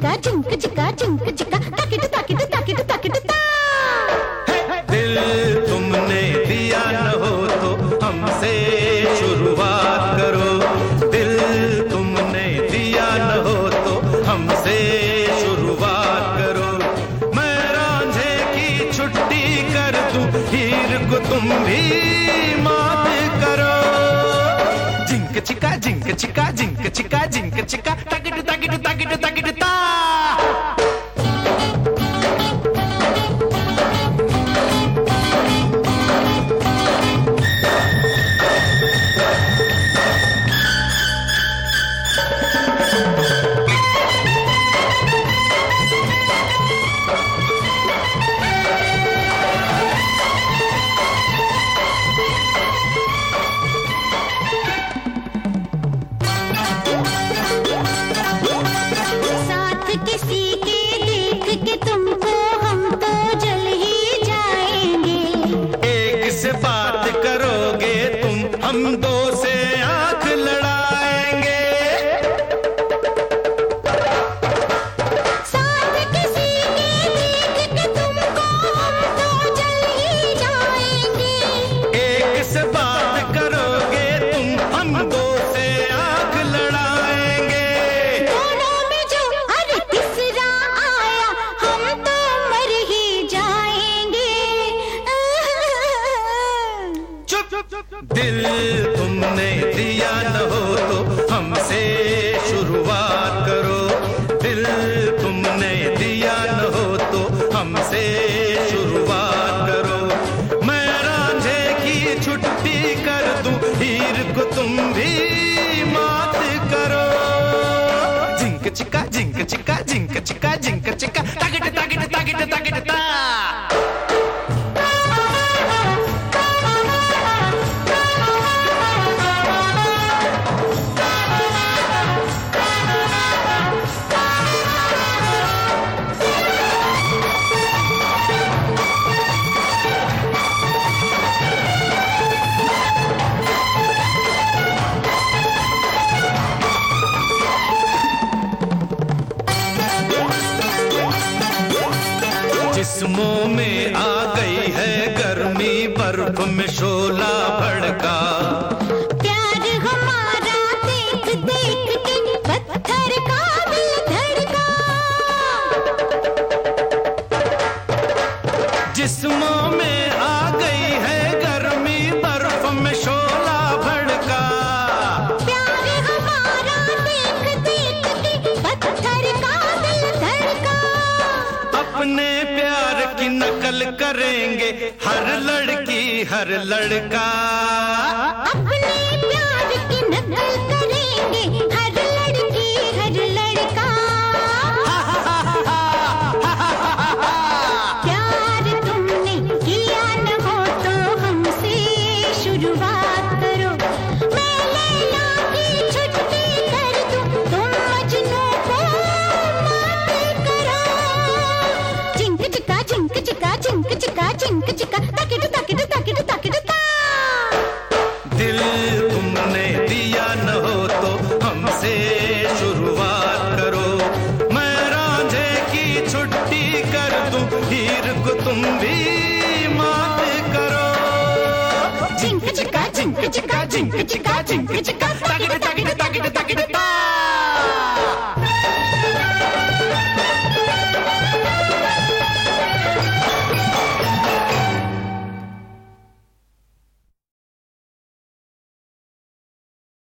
Zinc जिंक चिका जिंक चिका, ताकिट ताकिट ताकिट ताकिट, ता। दिल तुमने दिया न हो तो हमसे शुरुआत करो। दिल तुमने दिया न हो तो हमसे शुरुआत करो। मैं रांझे की छुट्टी कर दूँ, हीर को तुम भी मात करो। जिंक चिका जिंक चिका जिंक चिका जिंक चिका ताकिट ताकिट ताकिट ताकिट दिल तुमने दिया न हो तो हमसे शुरुआत करो। दिल तुमने दिया न हो तो हमसे शुरुआत करो। मैं रांझे की छुट्टी कर दूँ, हीर को तुम भी मात करो। जिंक चिका जिंक चिका जिंक चिका जिंक चिका तागिट तागिट तागिट तागिट ता जिस्मों में आ गई है गर्मी बर्फ़ में शोला भड़का। प्यार हमारा देख देख के पत्थर का दिल धड़का। जिस्मों में आ गई है गर्मी बर्फ़ में शोला भड़का। प्यार हमारा देख देख के पत्थर का दिल धड़का। अपने की नकल करेंगे हर लड़की हर लड़का। अपने प्यार की नकल करेंगे चिका जिंक चिका ताकिट ताकिट ताकिट ताकिट ता। दिल तुमने दिया न हो तो हमसे शुरुआत करो। मैं रांझे की छुट्टी कर दूँ हीर को तुम भी मात करो। जिंक चिका जिंक चिका जिंक चिका जिंक चिका तागिट तागिट तागिट तागिट ता।